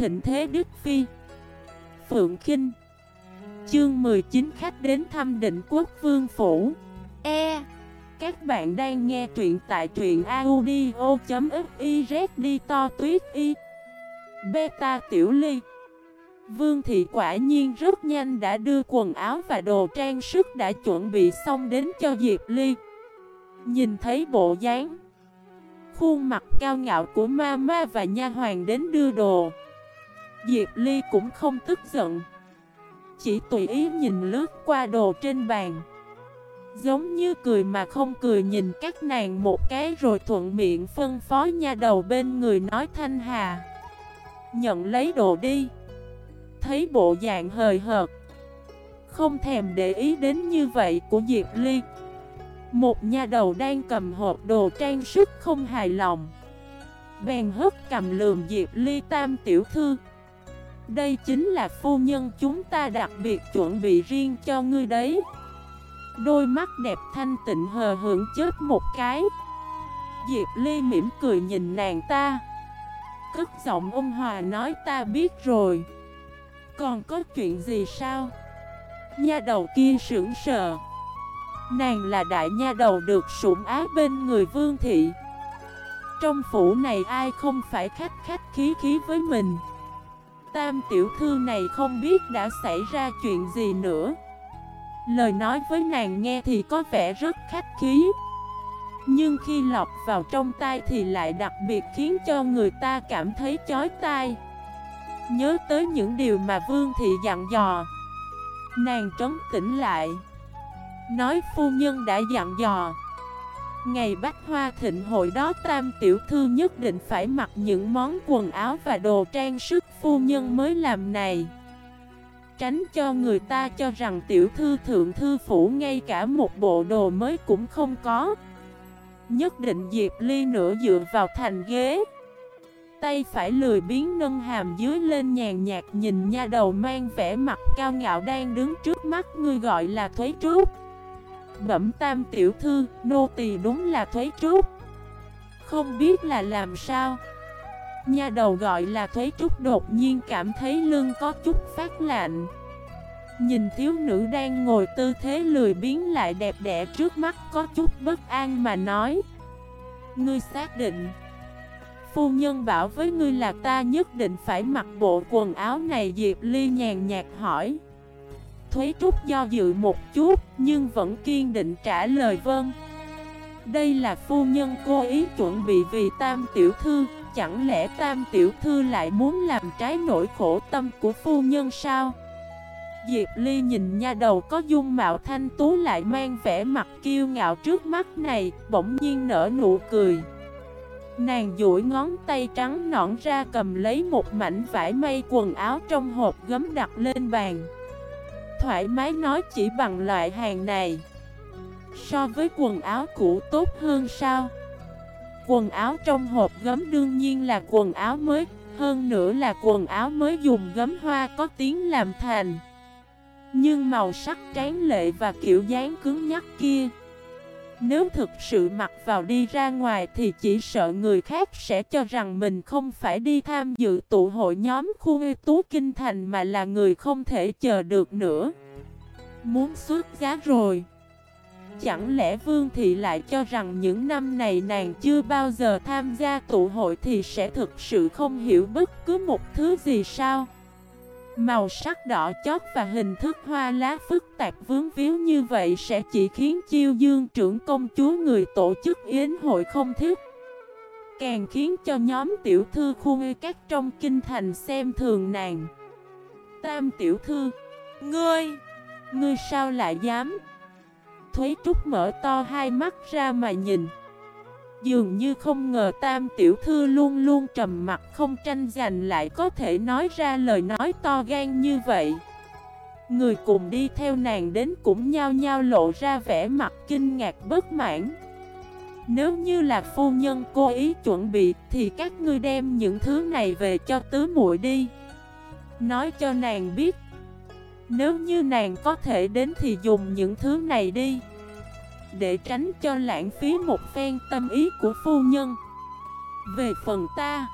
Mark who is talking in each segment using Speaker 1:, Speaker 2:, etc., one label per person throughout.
Speaker 1: thịnh thế Đức Phi. Phượng Kinh. Chương 19 khách đến thăm định quốc vương phủ. E. Các bạn đang nghe truyện tại truyện audio.xyz đi to tuyết y Beta Tiểu Ly. Vương thị quả nhiên rất nhanh đã đưa quần áo và đồ trang sức đã chuẩn bị xong đến cho Diệp Ly. Nhìn thấy bộ dáng, Khuôn mặt cao ngạo của Mama và nha hoàng đến đưa đồ Diệp Ly cũng không tức giận. Chỉ tùy ý nhìn lướt qua đồ trên bàn. Giống như cười mà không cười nhìn các nàng một cái rồi thuận miệng phân phó nha đầu bên người nói thanh hà. Nhận lấy đồ đi. Thấy bộ dạng hời hợt. Không thèm để ý đến như vậy của Diệp Ly. Một nha đầu đang cầm hộp đồ trang sức không hài lòng. Bèn hất cầm lườm Diệp Ly tam tiểu thư. Đây chính là phu nhân chúng ta đặc biệt chuẩn bị riêng cho ngươi đấy. Đôi mắt đẹp thanh tịnh hờ hưởng chết một cái. Diệp Ly mỉm cười nhìn nàng ta. Cất giọng ôn hòa nói ta biết rồi. Còn có chuyện gì sao? Nha đầu kia sững sờ. Nàng là đại nha đầu được sủng ái bên người vương thị. Trong phủ này ai không phải khách khách khí khí với mình? Tam tiểu thư này không biết đã xảy ra chuyện gì nữa. Lời nói với nàng nghe thì có vẻ rất khách khí. Nhưng khi lọc vào trong tai thì lại đặc biệt khiến cho người ta cảm thấy chói tai. Nhớ tới những điều mà Vương Thị dặn dò. Nàng trấn tĩnh lại. Nói phu nhân đã dặn dò. Ngày bách hoa thịnh hội đó tam tiểu thư nhất định phải mặc những món quần áo và đồ trang sức phu nhân mới làm này. Tránh cho người ta cho rằng tiểu thư thượng thư phủ ngay cả một bộ đồ mới cũng không có. Nhất định Diệp Ly nửa dựa vào thành ghế. Tay phải lười biến nâng hàm dưới lên nhàn nhạt nhìn nha đầu mang vẻ mặt cao ngạo đang đứng trước mắt, ngươi gọi là Thuế Trúc. Bẩm tam tiểu thư, nô tỳ đúng là Thuế Trúc. Không biết là làm sao. Nha đầu gọi là Thuế Trúc đột nhiên cảm thấy lưng có chút phát lạnh. Nhìn thiếu nữ đang ngồi tư thế lười biến lại đẹp đẽ trước mắt có chút bất an mà nói. Ngươi xác định. Phu nhân bảo với ngươi là ta nhất định phải mặc bộ quần áo này Diệp Ly nhàn nhạt hỏi. Thuế Trúc do dự một chút, nhưng vẫn kiên định trả lời vâng. Đây là phu nhân cố ý chuẩn bị vì tam tiểu thư, Chẳng lẽ tam tiểu thư lại muốn làm trái nỗi khổ tâm của phu nhân sao? Diệp Ly nhìn nha đầu có dung mạo thanh tú lại mang vẻ mặt kiêu ngạo trước mắt này, Bỗng nhiên nở nụ cười. Nàng duỗi ngón tay trắng nõn ra cầm lấy một mảnh vải may quần áo trong hộp gấm đặt lên bàn. Thoải mái nói chỉ bằng loại hàng này. So với quần áo cũ tốt hơn sao? Quần áo trong hộp gấm đương nhiên là quần áo mới, Hơn nữa là quần áo mới dùng gấm hoa có tiếng làm thành. Nhưng màu sắc tráng lệ và kiểu dáng cứng nhắc kia nếu thực sự mặc vào đi ra ngoài thì chỉ sợ người khác sẽ cho rằng mình không phải đi tham dự tụ hội nhóm khu ưu tú kinh thành mà là người không thể chờ được nữa Muốn xuất giá rồi Chẳng lẽ Vương Thị lại cho rằng những năm này nàng chưa bao giờ tham gia tụ hội thì sẽ thực sự không hiểu bất cứ một thứ gì sao? Màu sắc đỏ chót và hình thức hoa lá phức tạp vướng víu như vậy sẽ chỉ khiến chiêu dương trưởng công chúa người tổ chức yến hội không thích. Càng khiến cho nhóm tiểu thư khu ngư các trong kinh thành xem thường nàng. Tam tiểu thư, ngươi, ngươi sao lại dám? Thúy Trúc mở to hai mắt ra mà nhìn Dường như không ngờ tam tiểu thư luôn luôn trầm mặt không tranh giành lại có thể nói ra lời nói to gan như vậy. Người cùng đi theo nàng đến cũng nhao nhao lộ ra vẻ mặt kinh ngạc bất mãn. Nếu như là phu nhân cố ý chuẩn bị thì các ngươi đem những thứ này về cho tứ muội đi. Nói cho nàng biết, nếu như nàng có thể đến thì dùng những thứ này đi. Để tránh cho lãng phí một phen tâm ý của phu nhân. Về phần ta,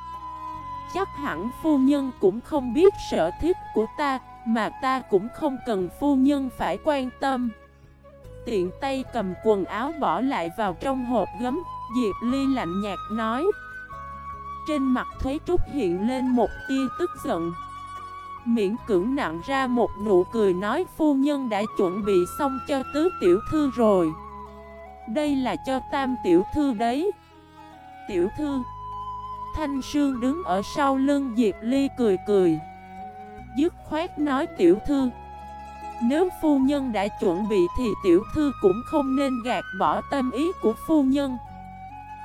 Speaker 1: Chắc hẳn phu nhân cũng không biết sở thích của ta, Mà ta cũng không cần phu nhân phải quan tâm. Tiện tay cầm quần áo bỏ lại vào trong hộp gấm, Diệp Ly lạnh nhạt nói. Trên mặt Thuế Trúc hiện lên một tia tức giận. Miễn cưỡng nặng ra một nụ cười nói phu nhân đã chuẩn bị xong cho tứ tiểu thư rồi. Đây là cho tam tiểu thư đấy. Tiểu thư. Thanh Sương đứng ở sau lưng Diệp Ly cười cười. Dứt khoát nói tiểu thư. Nếu phu nhân đã chuẩn bị thì tiểu thư cũng không nên gạt bỏ tâm ý của phu nhân.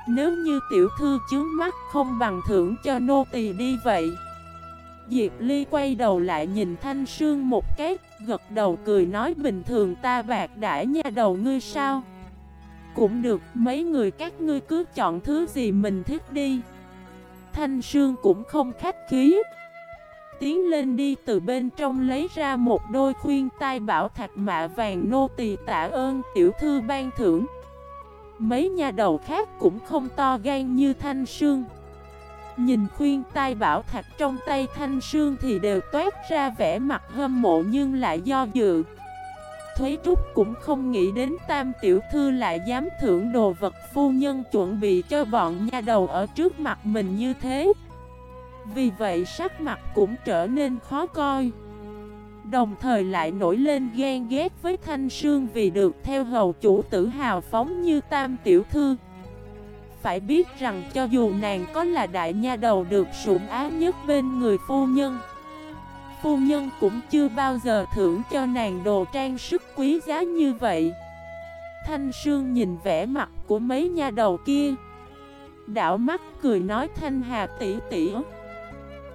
Speaker 1: Nếu như tiểu thư chướng mắt không bằng thưởng cho nô tỳ đi vậy. Diệp Ly quay đầu lại nhìn Thanh Sương một cái, Gật đầu cười nói bình thường ta bạc đãi nha đầu ngươi sao? Cũng được, mấy người các ngươi cứ chọn thứ gì mình thích đi. Thanh Sương cũng không khách khí. Tiến lên đi, từ bên trong lấy ra một đôi khuyên tai bảo thạch mạ vàng nô tỳ tạ ơn, tiểu thư ban thưởng. Mấy nhà đầu khác cũng không to gan như Thanh Sương. Nhìn khuyên tai bảo thạch trong tay Thanh Sương thì đều toát ra vẻ mặt hâm mộ nhưng lại do dự. Thúy Trúc cũng không nghĩ đến tam tiểu thư lại dám thưởng đồ vật phu nhân chuẩn bị cho bọn nha đầu ở trước mặt mình như thế. Vì vậy sắc mặt cũng trở nên khó coi. Đồng thời lại nổi lên ghen ghét với Thanh Sương vì được theo hầu chủ tử hào phóng như tam tiểu thư. Phải biết rằng cho dù nàng có là đại nha đầu được sủng á nhất bên người phu nhân phu nhân cũng chưa bao giờ thưởng cho nàng đồ trang sức quý giá như vậy. Thanh Sương nhìn vẻ mặt của mấy nha đầu kia. Đảo mắt cười nói Thanh Hà tỷ tỷ,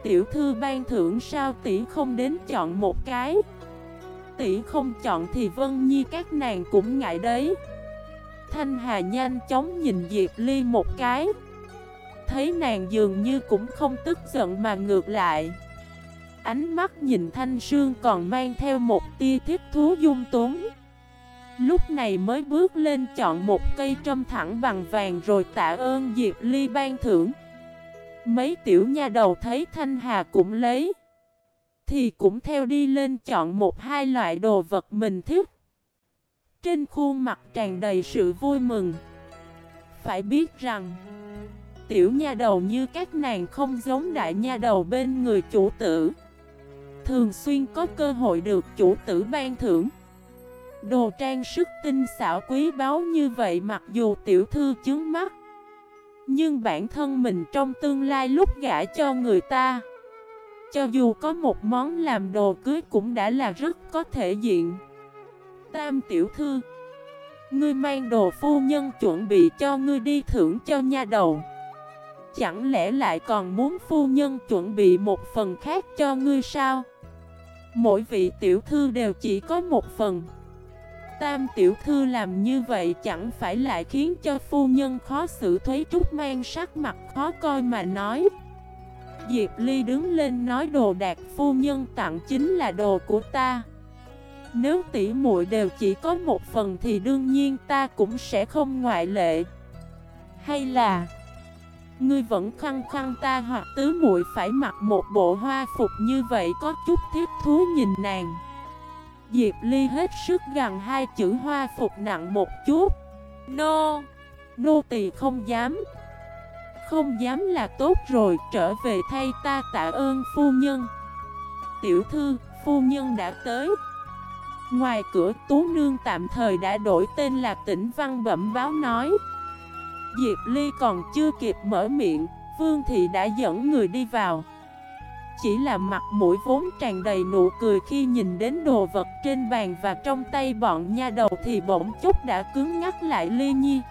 Speaker 1: Tiểu thư ban thưởng sao tỷ không đến chọn một cái? Tỷ không chọn thì Vân Nhi các nàng cũng ngại đấy. Thanh Hà nhanh chóng nhìn Diệp Ly một cái. Thấy nàng dường như cũng không tức giận mà ngược lại. Ánh mắt nhìn Thanh Sương còn mang theo một tia thiết thú dung túng. Lúc này mới bước lên chọn một cây trâm thẳng bằng vàng rồi tạ ơn Diệp Ly ban thưởng. Mấy tiểu nha đầu thấy Thanh Hà cũng lấy, Thì cũng theo đi lên chọn một hai loại đồ vật mình thích. Trên khuôn mặt tràn đầy sự vui mừng. Phải biết rằng, Tiểu nha đầu như các nàng không giống đại nha đầu bên người chủ tử thường xuyên có cơ hội được chủ tử ban thưởng. Đồ trang sức tinh xảo quý báu như vậy mặc dù tiểu thư chướng mắt, Nhưng bản thân mình trong tương lai lúc gả cho người ta, Cho dù có một món làm đồ cưới cũng đã là rất có thể diện Tam tiểu thư, Ngươi mang đồ phu nhân chuẩn bị cho ngươi đi thưởng cho nha đầu Chẳng lẽ lại còn muốn phu nhân chuẩn bị một phần khác cho ngươi sao? Mỗi vị tiểu thư đều chỉ có một phần. Tam tiểu thư làm như vậy chẳng phải lại khiến cho phu nhân khó xử Thuế Trúc mang sắc mặt khó coi mà nói. Diệp Ly đứng lên nói đồ đạc phu nhân tặng chính là đồ của ta. Nếu tỷ muội đều chỉ có một phần thì đương nhiên ta cũng sẽ không ngoại lệ. Hay là Ngươi vẫn khăng khăng ta hoặc tứ muội phải mặc một bộ hoa phục như vậy có chút thiết thú nhìn nàng. Diệp Ly hết sức gần hai chữ hoa phục nặng một chút. Nô. Nô tỳ không dám. Không dám là tốt rồi trở về thay ta tạ ơn phu nhân. Tiểu thư, phu nhân đã tới. Ngoài cửa Tú Nương tạm thời đã đổi tên là tỉnh Văn Bẩm báo nói Diệp Ly còn chưa kịp mở miệng, Vương Thị đã dẫn người đi vào. Chỉ là mặt mũi vốn tràn đầy nụ cười khi nhìn đến đồ vật trên bàn và trong tay bọn nha đầu thì bỗng chút đã cứng ngắt lại Ly Nhi.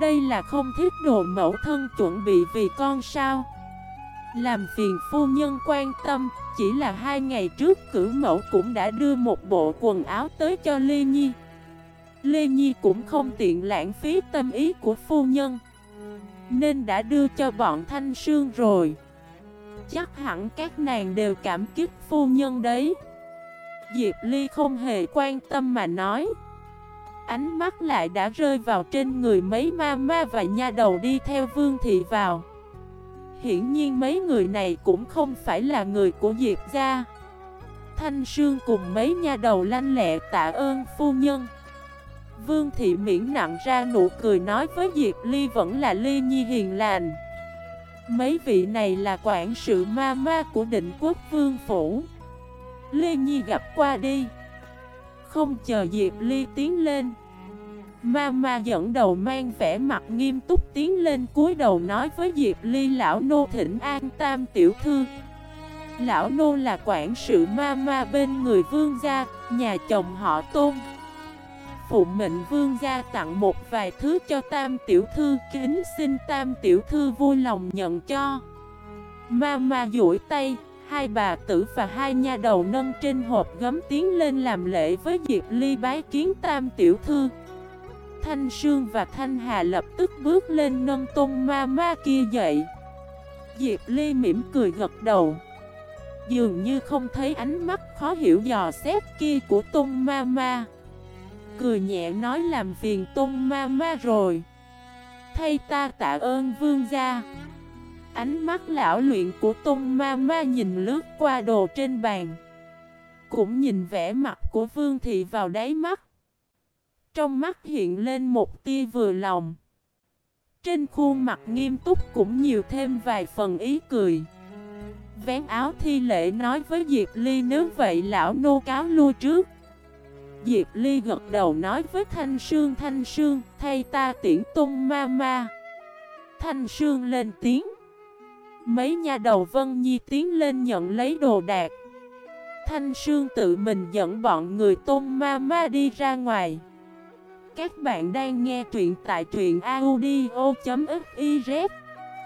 Speaker 1: Đây là không thiết đồ mẫu thân chuẩn bị vì con sao. Làm phiền phu nhân quan tâm, chỉ là hai ngày trước cử mẫu cũng đã đưa một bộ quần áo tới cho Ly Nhi. Lê Nhi cũng không tiện lãng phí tâm ý của phu nhân, Nên đã đưa cho bọn Thanh Sương rồi. Chắc hẳn các nàng đều cảm kích phu nhân đấy. Diệp Ly không hề quan tâm mà nói. Ánh mắt lại đã rơi vào trên người mấy ma ma và nha đầu đi theo vương thị vào. Hiển nhiên mấy người này cũng không phải là người của Diệp gia. Thanh Sương cùng mấy nha đầu lanh lẹ tạ ơn phu nhân. Vương Thị miễn nặng ra nụ cười nói với Diệp Ly vẫn là Ly Nhi hiền lành. Mấy vị này là quản sự ma ma của định quốc vương phủ. Ly Nhi gặp qua đi. Không chờ Diệp Ly tiến lên Ma ma dẫn đầu mang vẻ mặt nghiêm túc tiến lên cúi đầu nói với Diệp Ly lão nô thỉnh an tam tiểu thư. Lão nô là quản sự ma ma bên người vương gia, nhà chồng họ tôn. Phụ mệnh vương gia tặng một vài thứ cho tam tiểu thư. Kính xin tam tiểu thư vui lòng nhận cho. Ma ma duỗi tay, Hai bà tử và hai nha đầu nâng trên hộp gấm tiến lên làm lễ với Diệp Ly bái kiến tam tiểu thư. Thanh Sương và Thanh Hà lập tức bước lên nâng tôn ma ma kia dậy. Diệp Ly mỉm cười gật đầu. Dường như không thấy ánh mắt khó hiểu dò xét kia của tôn ma ma. Cười nhẹ nói làm phiền tôn ma ma rồi. Thay ta tạ ơn vương gia. Ánh mắt lão luyện của tôn ma ma nhìn lướt qua đồ trên bàn, Cũng nhìn vẻ mặt của vương thị vào đáy mắt. Trong mắt hiện lên một tia vừa lòng. Trên khuôn mặt nghiêm túc cũng nhiều thêm vài phần ý cười. Vén áo thi lễ nói với Diệp Ly, nếu vậy lão nô cáo lui trước. Diệp Ly gật đầu nói với Thanh Sương Thanh Sương, thay ta tiễn tung ma ma. Thanh Sương lên tiếng. Mấy nhà đầu Vân Nhi tiến lên nhận lấy đồ đạc. Thanh Sương tự mình dẫn bọn người tôn ma ma đi ra ngoài. Các bạn đang nghe truyện tại truyện audio.fif